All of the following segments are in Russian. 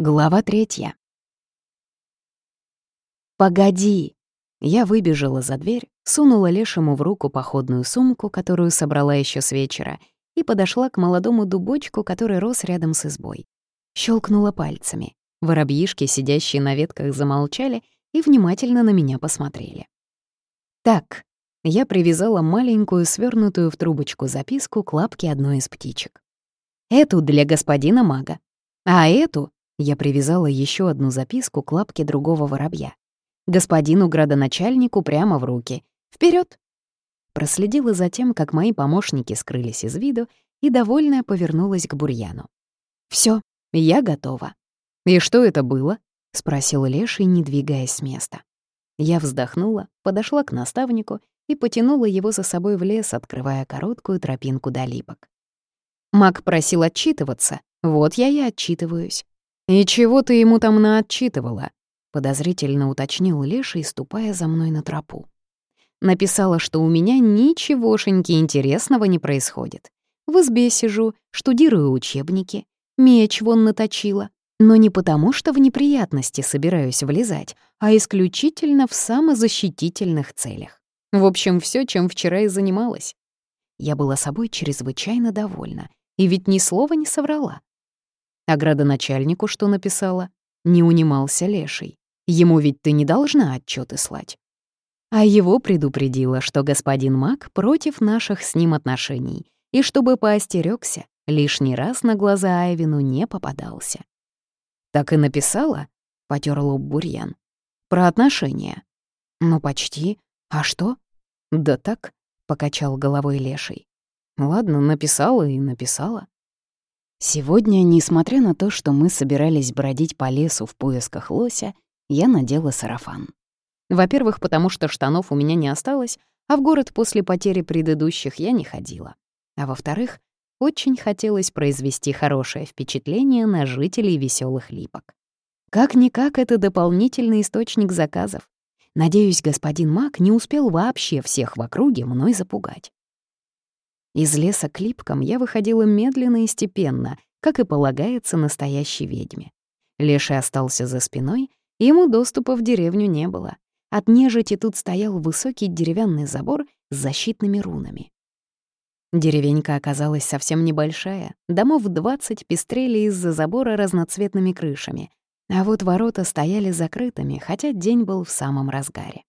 Глава третья. «Погоди!» Я выбежала за дверь, сунула Лешему в руку походную сумку, которую собрала еще с вечера, и подошла к молодому дубочку, который рос рядом с избой. Щелкнула пальцами. Воробьишки, сидящие на ветках, замолчали и внимательно на меня посмотрели. «Так», я привязала маленькую, свернутую в трубочку записку к лапке одной из птичек. «Эту для господина мага, а эту я привязала еще одну записку к лапке другого воробья. Господину градоначальнику прямо в руки. Вперед! Проследила за тем, как мои помощники скрылись из виду, и, довольная, повернулась к бурьяну. Все, я готова». «И что это было?» — спросил Леший, не двигаясь с места. Я вздохнула, подошла к наставнику и потянула его за собой в лес, открывая короткую тропинку до липок. Маг просил отчитываться, вот я и отчитываюсь. «И чего ты ему там наотчитывала?» — подозрительно уточнил Леший, ступая за мной на тропу. Написала, что у меня ничегошеньки интересного не происходит. В избе сижу, штудирую учебники, меч вон наточила. Но не потому, что в неприятности собираюсь влезать, а исключительно в самозащитительных целях. В общем, все, чем вчера и занималась. Я была собой чрезвычайно довольна, и ведь ни слова не соврала. А градоначальнику что написала? Не унимался Леший. Ему ведь ты не должна отчеты слать. А его предупредила, что господин Мак против наших с ним отношений, и чтобы поостерёгся, лишний раз на глаза Айвину не попадался. «Так и написала?» — потёр лоб Бурьян. «Про отношения». «Ну, почти. А что?» «Да так», — покачал головой Леший. «Ладно, написала и написала. Сегодня, несмотря на то, что мы собирались бродить по лесу в поисках лося, я надела сарафан. Во-первых, потому что штанов у меня не осталось, а в город после потери предыдущих я не ходила. А во-вторых, очень хотелось произвести хорошее впечатление на жителей веселых липок. Как-никак это дополнительный источник заказов. Надеюсь, господин Мак не успел вообще всех в округе мной запугать. Из леса к липкам я выходила медленно и степенно, как и полагается настоящей ведьме. Леший остался за спиной, ему доступа в деревню не было. От нежити тут стоял высокий деревянный забор с защитными рунами. Деревенька оказалась совсем небольшая, домов двадцать пестрели из-за забора разноцветными крышами, а вот ворота стояли закрытыми, хотя день был в самом разгаре.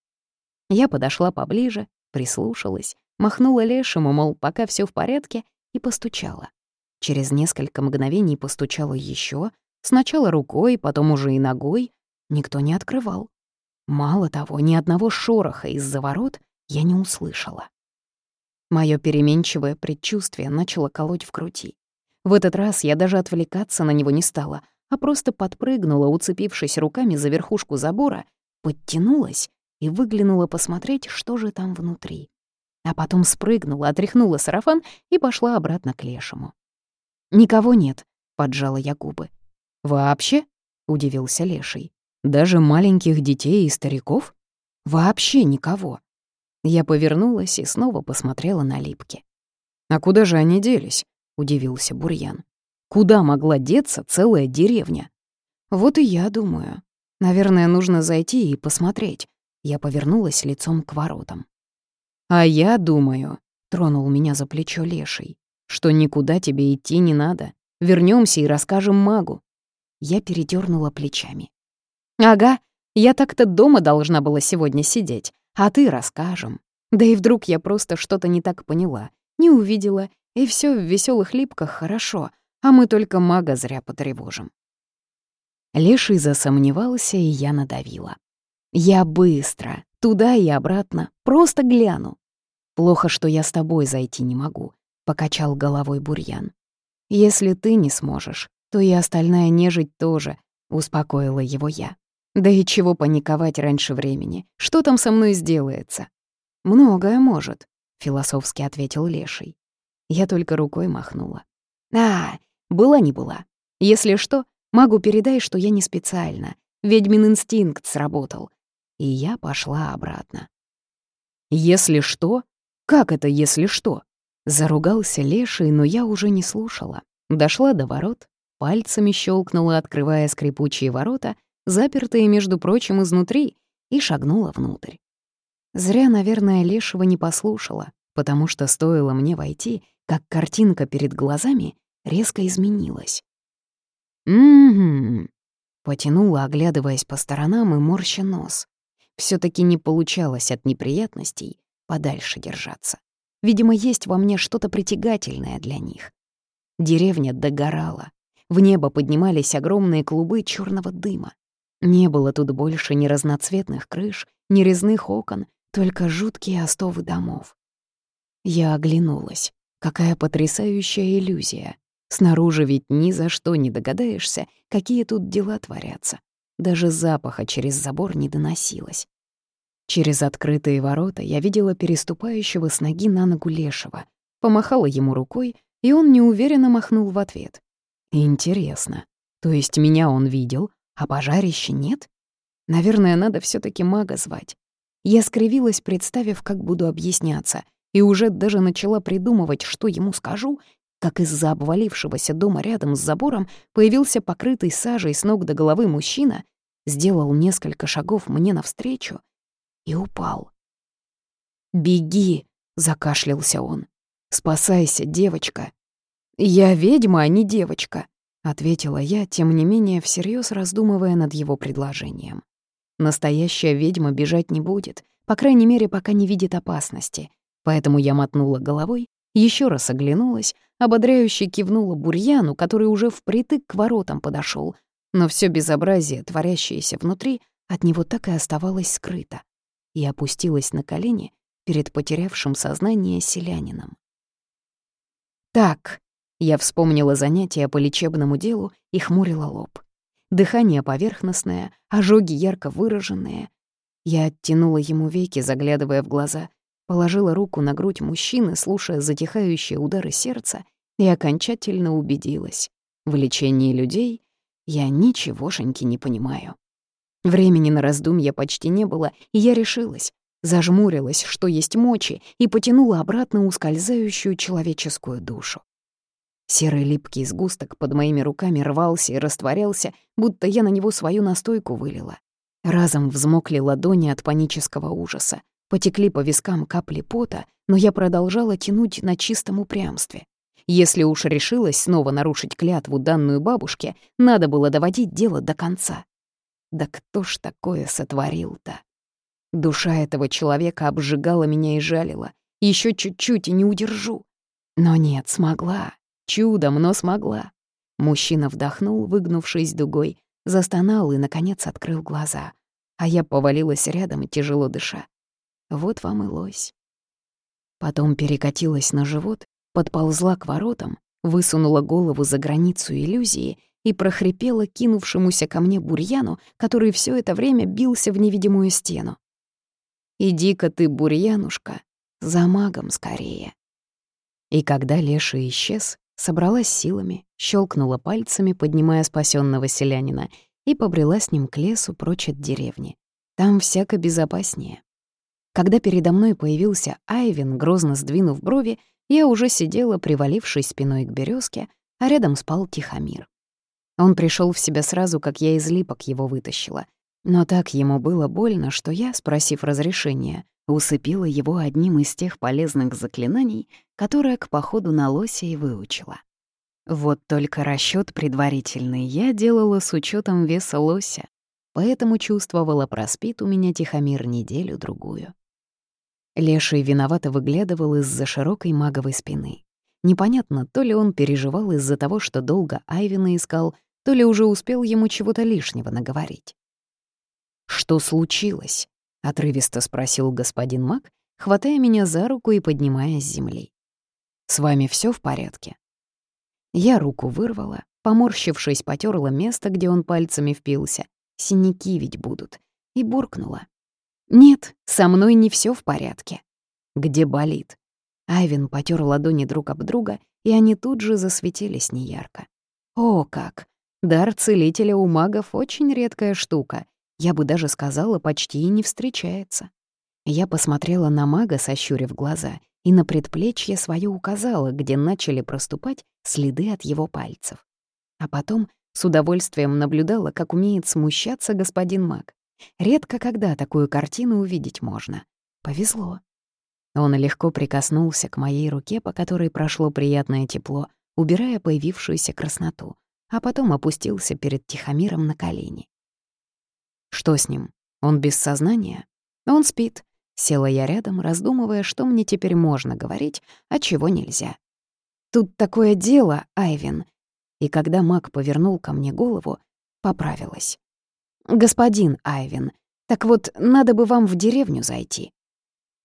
Я подошла поближе, прислушалась, Махнула лешему, мол, пока все в порядке, и постучала. Через несколько мгновений постучала еще, сначала рукой, потом уже и ногой. Никто не открывал. Мало того, ни одного шороха из-за ворот я не услышала. Моё переменчивое предчувствие начало колоть в груди. В этот раз я даже отвлекаться на него не стала, а просто подпрыгнула, уцепившись руками за верхушку забора, подтянулась и выглянула посмотреть, что же там внутри а потом спрыгнула, отряхнула сарафан и пошла обратно к лешему. «Никого нет», — поджала я губы. «Вообще?» — удивился леший. «Даже маленьких детей и стариков? Вообще никого». Я повернулась и снова посмотрела на липки. «А куда же они делись?» — удивился Бурьян. «Куда могла деться целая деревня?» «Вот и я думаю. Наверное, нужно зайти и посмотреть». Я повернулась лицом к воротам. «А я думаю», — тронул меня за плечо леший, «что никуда тебе идти не надо. Вернемся и расскажем магу». Я передернула плечами. «Ага, я так-то дома должна была сегодня сидеть, а ты расскажем. Да и вдруг я просто что-то не так поняла, не увидела, и все в веселых липках хорошо, а мы только мага зря потревожим». Леший засомневался, и я надавила. «Я быстро, туда и обратно, просто гляну. Плохо, что я с тобой зайти не могу», — покачал головой Бурьян. «Если ты не сможешь, то и остальная нежить тоже», — успокоила его я. «Да и чего паниковать раньше времени? Что там со мной сделается?» «Многое может», — философски ответил Леший. Я только рукой махнула. «А, была не была. Если что, могу передай, что я не специально. Ведьмин инстинкт сработал». И я пошла обратно. «Если что?» «Как это, если что?» Заругался леший, но я уже не слушала. Дошла до ворот, пальцами щелкнула, открывая скрипучие ворота, запертые, между прочим, изнутри, и шагнула внутрь. Зря, наверное, Лешего не послушала, потому что стоило мне войти, как картинка перед глазами резко изменилась. «М-м-м», потянула, оглядываясь по сторонам и морща нос. Все таки не получалось от неприятностей подальше держаться. Видимо, есть во мне что-то притягательное для них. Деревня догорала. В небо поднимались огромные клубы черного дыма. Не было тут больше ни разноцветных крыш, ни резных окон, только жуткие остовы домов. Я оглянулась. Какая потрясающая иллюзия. Снаружи ведь ни за что не догадаешься, какие тут дела творятся. Даже запаха через забор не доносилось. Через открытые ворота я видела переступающего с ноги на ногу лешего, помахала ему рукой, и он неуверенно махнул в ответ. Интересно, то есть меня он видел, а пожарища нет? Наверное, надо все таки мага звать. Я скривилась, представив, как буду объясняться, и уже даже начала придумывать, что ему скажу, как из-за обвалившегося дома рядом с забором появился покрытый сажей с ног до головы мужчина, сделал несколько шагов мне навстречу и упал. «Беги!» — закашлялся он. «Спасайся, девочка!» «Я ведьма, а не девочка!» — ответила я, тем не менее всерьез раздумывая над его предложением. Настоящая ведьма бежать не будет, по крайней мере, пока не видит опасности. Поэтому я мотнула головой, еще раз оглянулась, ободряюще кивнула бурьяну, который уже впритык к воротам подошел, но все безобразие, творящееся внутри, от него так и оставалось скрыто, и опустилась на колени перед потерявшим сознание селянином. «Так», я вспомнила занятия по лечебному делу и хмурила лоб. Дыхание поверхностное, ожоги ярко выраженные. Я оттянула ему веки, заглядывая в глаза, положила руку на грудь мужчины, слушая затихающие удары сердца, и окончательно убедилась. В лечении людей я ничегошеньки не понимаю. Времени на раздумья почти не было, и я решилась. Зажмурилась, что есть мочи, и потянула обратно ускользающую человеческую душу. Серый липкий сгусток под моими руками рвался и растворялся, будто я на него свою настойку вылила. Разом взмокли ладони от панического ужаса. Потекли по вискам капли пота, но я продолжала тянуть на чистом упрямстве. Если уж решилась снова нарушить клятву данную бабушке, надо было доводить дело до конца. Да кто ж такое сотворил-то? Душа этого человека обжигала меня и жалила. Еще чуть-чуть и не удержу. Но нет, смогла. Чудом, но смогла. Мужчина вдохнул, выгнувшись дугой, застонал и, наконец, открыл глаза. А я повалилась рядом, тяжело дыша. Вот вам и лось. Потом перекатилась на живот, подползла к воротам, высунула голову за границу иллюзии и прохрипела кинувшемуся ко мне бурьяну, который все это время бился в невидимую стену. «Иди-ка ты, бурьянушка, за магом скорее». И когда Леша исчез, собралась силами, щелкнула пальцами, поднимая спасенного селянина, и побрела с ним к лесу прочь от деревни. Там всяко безопаснее. Когда передо мной появился Айвин, грозно сдвинув брови, я уже сидела, привалившись спиной к березке, а рядом спал Тихомир. Он пришел в себя сразу, как я из липок его вытащила. Но так ему было больно, что я, спросив разрешения, усыпила его одним из тех полезных заклинаний, которое к походу на лося и выучила. Вот только расчет предварительный я делала с учетом веса лося, поэтому чувствовала, проспит у меня Тихомир неделю-другую. Леший виновато выглядывал из-за широкой маговой спины. Непонятно, то ли он переживал из-за того, что долго Айвина искал, то ли уже успел ему чего-то лишнего наговорить. «Что случилось?» — отрывисто спросил господин Мак, хватая меня за руку и поднимая с земли. «С вами все в порядке?» Я руку вырвала, поморщившись, потерла место, где он пальцами впился. Синяки ведь будут. И буркнула. «Нет, со мной не все в порядке». «Где болит?» Айвин потер ладони друг об друга, и они тут же засветились неярко. «О, как! Дар целителя у магов очень редкая штука, я бы даже сказала, почти и не встречается. Я посмотрела на мага, сощурив глаза, и на предплечье свое указала, где начали проступать следы от его пальцев. А потом с удовольствием наблюдала, как умеет смущаться господин Мак. Редко когда такую картину увидеть можно. Повезло. Он легко прикоснулся к моей руке, по которой прошло приятное тепло, убирая появившуюся красноту, а потом опустился перед Тихомиром на колени. Что с ним? Он без сознания? Он спит. Села я рядом, раздумывая, что мне теперь можно говорить, а чего нельзя. Тут такое дело, Айвин. И когда маг повернул ко мне голову, поправилась. «Господин Айвин, так вот, надо бы вам в деревню зайти».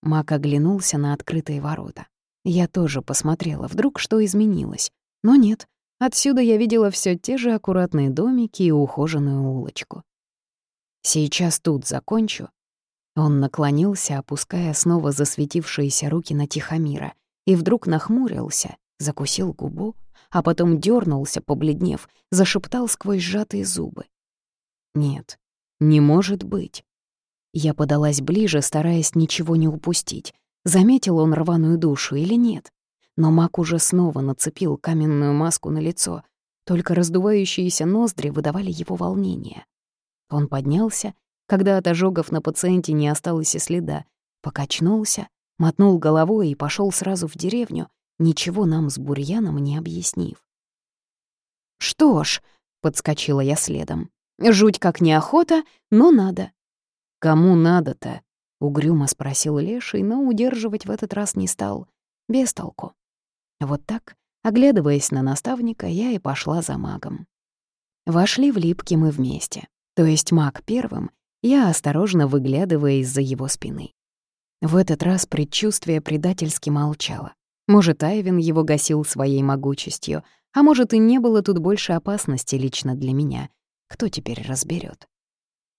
Мак оглянулся на открытые ворота. Я тоже посмотрела, вдруг что изменилось. Но нет, отсюда я видела все те же аккуратные домики и ухоженную улочку. Сейчас тут закончу. Он наклонился, опуская снова засветившиеся руки на Тихомира, и вдруг нахмурился, закусил губу, а потом дернулся, побледнев, зашептал сквозь сжатые зубы. «Нет, не может быть». Я подалась ближе, стараясь ничего не упустить. Заметил он рваную душу или нет? Но маг уже снова нацепил каменную маску на лицо, только раздувающиеся ноздри выдавали его волнение. Он поднялся, когда от ожогов на пациенте не осталось и следа, покачнулся, мотнул головой и пошел сразу в деревню, ничего нам с Бурьяном не объяснив. «Что ж», — подскочила я следом, — «жуть как неохота, но надо». «Кому надо-то?» — угрюмо спросил Леший, но удерживать в этот раз не стал. Без толку. Вот так, оглядываясь на наставника, я и пошла за магом. Вошли в липки мы вместе, то есть маг первым, я осторожно выглядывая из-за его спины. В этот раз предчувствие предательски молчало. Может, Айвен его гасил своей могучестью, а может, и не было тут больше опасности лично для меня. Кто теперь разберет?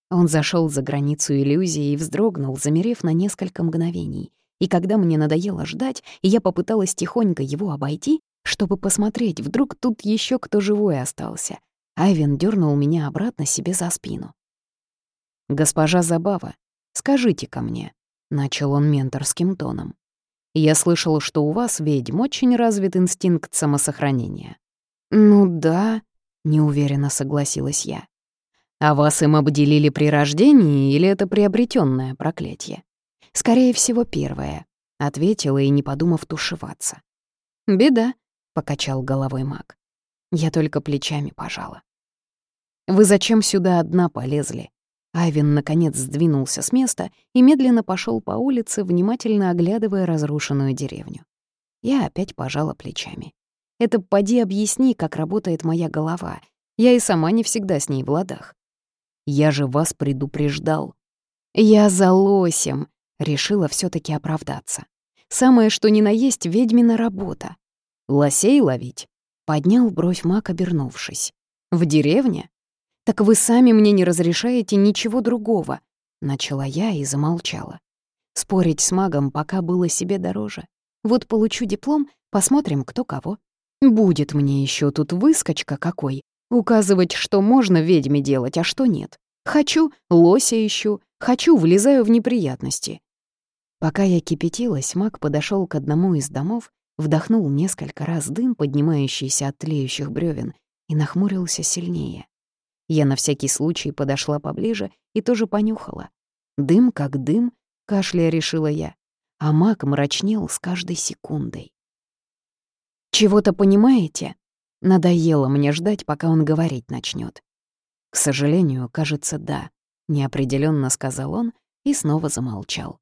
Он зашел за границу иллюзии и вздрогнул, замерев на несколько мгновений. И когда мне надоело ждать, и я попыталась тихонько его обойти, чтобы посмотреть, вдруг тут еще кто живой остался, Айвен дернул меня обратно себе за спину. «Госпожа Забава, скажите ко мне», — начал он менторским тоном. Я слышал, что у вас, ведьм, очень развит инстинкт самосохранения». «Ну да», — неуверенно согласилась я. «А вас им обделили при рождении или это приобретенное проклятие?» «Скорее всего, первое», — ответила и не подумав тушеваться. «Беда», — покачал головой маг. Я только плечами пожала. «Вы зачем сюда одна полезли?» Айвен, наконец, сдвинулся с места и медленно пошел по улице, внимательно оглядывая разрушенную деревню. Я опять пожала плечами. Это поди объясни, как работает моя голова. Я и сама не всегда с ней в ладах. Я же вас предупреждал. Я за лосем, решила все таки оправдаться. Самое что ни на есть ведьмина работа. Лосей ловить? Поднял бровь маг, обернувшись. В деревне? «Так вы сами мне не разрешаете ничего другого», — начала я и замолчала. Спорить с магом пока было себе дороже. Вот получу диплом, посмотрим, кто кого. Будет мне еще тут выскочка какой, указывать, что можно ведьме делать, а что нет. Хочу — лося ищу, хочу — влезаю в неприятности. Пока я кипятилась, маг подошел к одному из домов, вдохнул несколько раз дым, поднимающийся от тлеющих бревен, и нахмурился сильнее. Я на всякий случай подошла поближе и тоже понюхала. Дым как дым, кашляя решила я, а маг мрачнел с каждой секундой. «Чего-то понимаете?» Надоело мне ждать, пока он говорить начнет. «К сожалению, кажется, да», — неопределенно сказал он и снова замолчал.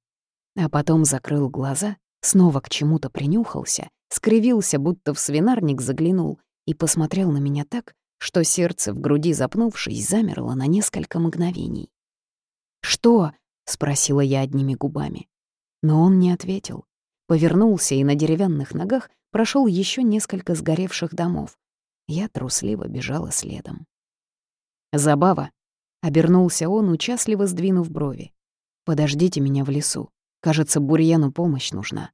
А потом закрыл глаза, снова к чему-то принюхался, скривился, будто в свинарник заглянул и посмотрел на меня так, что сердце в груди запнувшись замерло на несколько мгновений. «Что?» — спросила я одними губами. Но он не ответил. Повернулся и на деревянных ногах прошел еще несколько сгоревших домов. Я трусливо бежала следом. «Забава!» — обернулся он, участливо сдвинув брови. «Подождите меня в лесу. Кажется, Бурьяну помощь нужна».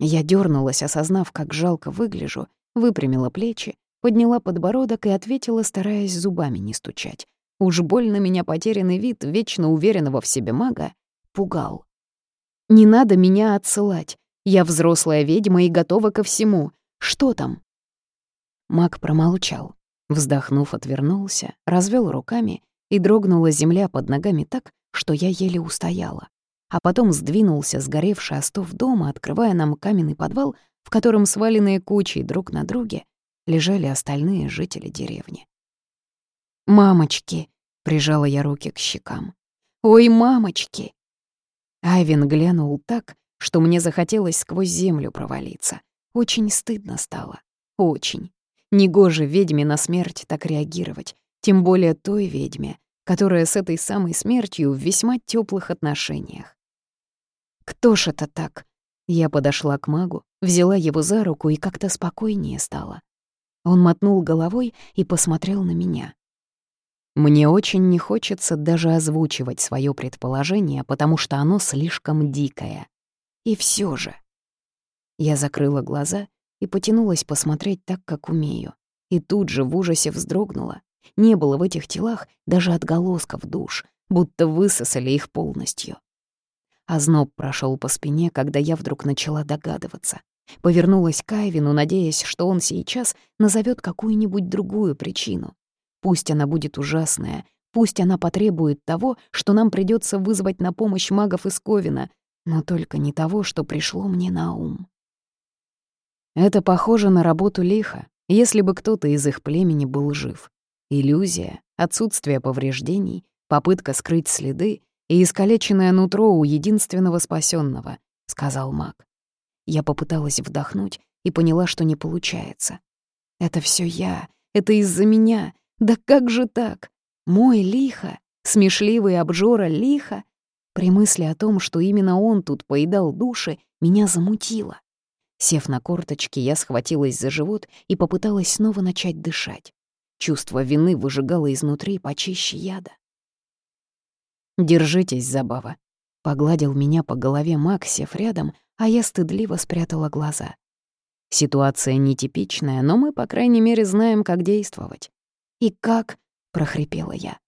Я дернулась, осознав, как жалко выгляжу, выпрямила плечи подняла подбородок и ответила, стараясь зубами не стучать. Уж больно меня потерянный вид вечно уверенного в себе мага пугал. «Не надо меня отсылать. Я взрослая ведьма и готова ко всему. Что там?» Маг промолчал. Вздохнув, отвернулся, развел руками, и дрогнула земля под ногами так, что я еле устояла. А потом сдвинулся сгоревший остов дома, открывая нам каменный подвал, в котором сваленные кучей друг на друге лежали остальные жители деревни. «Мамочки!» — прижала я руки к щекам. «Ой, мамочки!» Айвин глянул так, что мне захотелось сквозь землю провалиться. Очень стыдно стало. Очень. Негоже ведьме на смерть так реагировать, тем более той ведьме, которая с этой самой смертью в весьма теплых отношениях. «Кто ж это так?» Я подошла к магу, взяла его за руку и как-то спокойнее стало. Он мотнул головой и посмотрел на меня. Мне очень не хочется даже озвучивать свое предположение, потому что оно слишком дикое. И все же. Я закрыла глаза и потянулась посмотреть так, как умею. И тут же в ужасе вздрогнула. Не было в этих телах даже отголосков душ, будто высосали их полностью. Озноб прошел по спине, когда я вдруг начала догадываться. Повернулась к Айвину, надеясь, что он сейчас назовет какую-нибудь другую причину. Пусть она будет ужасная, пусть она потребует того, что нам придется вызвать на помощь магов из Ковина, но только не того, что пришло мне на ум. Это похоже на работу лиха, если бы кто-то из их племени был жив. Иллюзия, отсутствие повреждений, попытка скрыть следы и искалеченное нутро у единственного спасенного, сказал маг. Я попыталась вдохнуть и поняла, что не получается. Это все я, это из-за меня. Да как же так? Мой лихо, смешливый обжора лихо. При мысли о том, что именно он тут поедал души, меня замутило. Сев на корточки, я схватилась за живот и попыталась снова начать дышать. Чувство вины выжигало изнутри почище яда. «Держитесь, Забава», — погладил меня по голове Максев рядом, а я стыдливо спрятала глаза. Ситуация нетипичная, но мы, по крайней мере, знаем, как действовать. «И как?» — прохрипела я.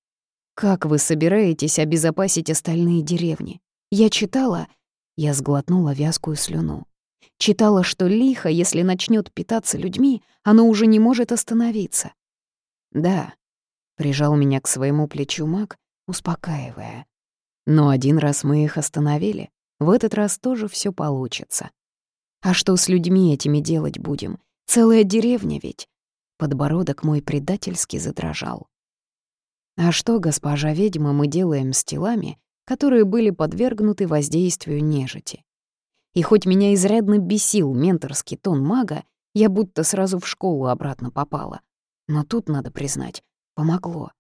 «Как вы собираетесь обезопасить остальные деревни? Я читала...» Я сглотнула вязкую слюну. Читала, что лихо, если начнет питаться людьми, оно уже не может остановиться. «Да», — прижал меня к своему плечу маг, успокаивая. «Но один раз мы их остановили, в этот раз тоже все получится. А что с людьми этими делать будем? Целая деревня ведь». Подбородок мой предательски задрожал. «А что, госпожа ведьма, мы делаем с телами, которые были подвергнуты воздействию нежити?» И хоть меня изрядно бесил менторский тон мага, я будто сразу в школу обратно попала. Но тут, надо признать, помогло.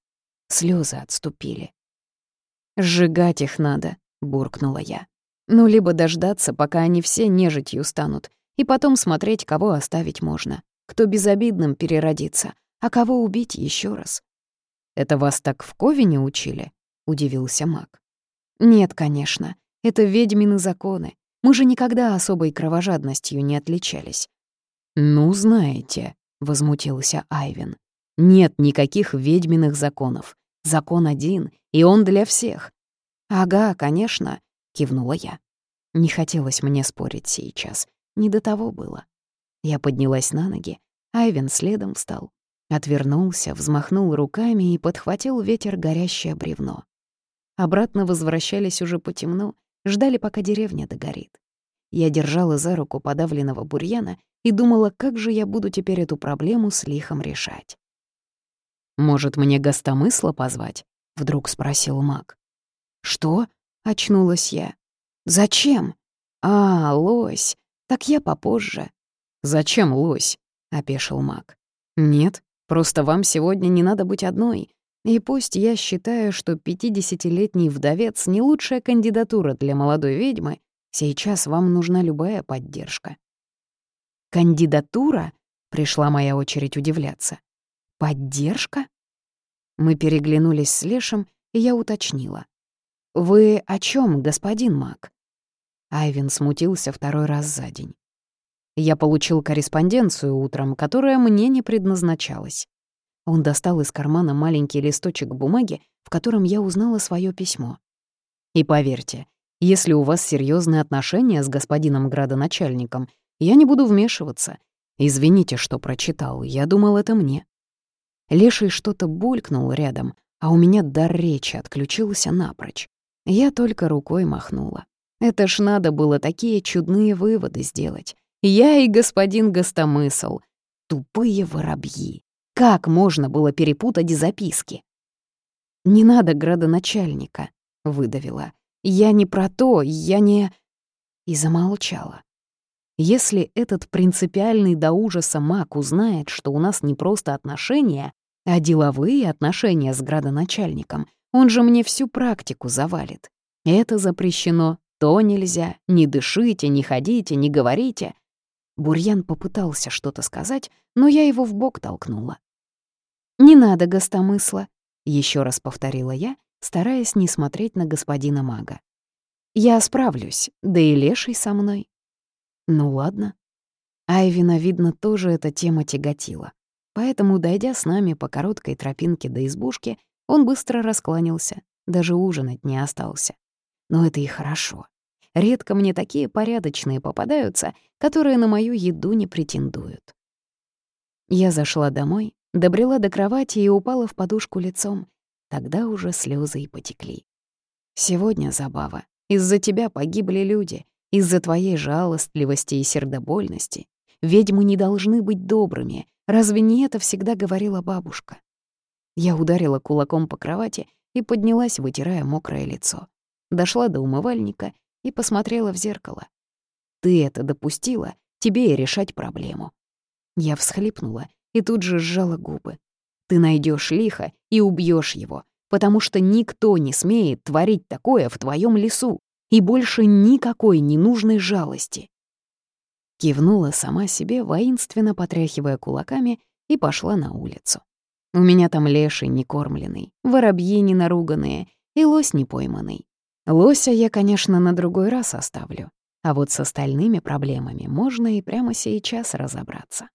Слезы отступили. «Сжигать их надо», — буркнула я. «Ну, либо дождаться, пока они все нежитью станут, и потом смотреть, кого оставить можно, кто безобидным переродится, а кого убить еще раз». «Это вас так в Ковине учили?» — удивился маг. «Нет, конечно, это ведьмины законы. Мы же никогда особой кровожадностью не отличались». «Ну, знаете», — возмутился Айвин, «нет никаких ведьминых законов. Закон один, и он для всех». «Ага, конечно», — кивнула я. Не хотелось мне спорить сейчас, не до того было. Я поднялась на ноги, Айвен следом встал, отвернулся, взмахнул руками и подхватил ветер горящее бревно. Обратно возвращались уже потемно, ждали, пока деревня догорит. Я держала за руку подавленного бурьяна и думала, как же я буду теперь эту проблему с лихом решать. «Может, мне гостомысла позвать?» — вдруг спросил маг. «Что?» — очнулась я. «Зачем?» «А, лось. Так я попозже». «Зачем лось?» — опешил маг. «Нет, просто вам сегодня не надо быть одной. И пусть я считаю, что пятидесятилетний вдовец — не лучшая кандидатура для молодой ведьмы, сейчас вам нужна любая поддержка». «Кандидатура?» — пришла моя очередь удивляться. «Поддержка?» Мы переглянулись с Лешем, и я уточнила. «Вы о чем, господин Мак?» Айвин смутился второй раз за день. Я получил корреспонденцию утром, которая мне не предназначалась. Он достал из кармана маленький листочек бумаги, в котором я узнала свое письмо. И поверьте, если у вас серьезные отношения с господином градоначальником, я не буду вмешиваться. Извините, что прочитал, я думал, это мне. Леший что-то булькнул рядом, а у меня дар речи отключился напрочь. Я только рукой махнула. Это ж надо было такие чудные выводы сделать. Я и господин Гостомысл. Тупые воробьи. Как можно было перепутать записки? «Не надо градоначальника», — выдавила. «Я не про то, я не...» И замолчала. Если этот принципиальный до ужаса маг узнает, что у нас не просто отношения, а деловые отношения с градоначальником, он же мне всю практику завалит. Это запрещено, то нельзя, не дышите, не ходите, не говорите. Бурьян попытался что-то сказать, но я его в бок толкнула. «Не надо гостомысла», — еще раз повторила я, стараясь не смотреть на господина мага. «Я справлюсь, да и леший со мной». «Ну ладно». Айвина, видно, тоже эта тема тяготила. Поэтому, дойдя с нами по короткой тропинке до избушки, он быстро раскланялся, даже ужинать не остался. Но это и хорошо. Редко мне такие порядочные попадаются, которые на мою еду не претендуют. Я зашла домой, добрела до кровати и упала в подушку лицом. Тогда уже слезы и потекли. Сегодня забава. Из-за тебя погибли люди, из-за твоей жалостливости и сердобольности. Ведьмы не должны быть добрыми. Разве не это всегда говорила бабушка? Я ударила кулаком по кровати и поднялась, вытирая мокрое лицо. Дошла до умывальника и посмотрела в зеркало. «Ты это допустила, тебе и решать проблему». Я всхлипнула и тут же сжала губы. «Ты найдешь лихо и убьешь его, потому что никто не смеет творить такое в твоем лесу, и больше никакой ненужной жалости». Кивнула сама себе, воинственно потряхивая кулаками, и пошла на улицу. У меня там леший некормленный, воробьи ненаруганные и лось непойманный. Лося я, конечно, на другой раз оставлю, а вот с остальными проблемами можно и прямо сейчас разобраться.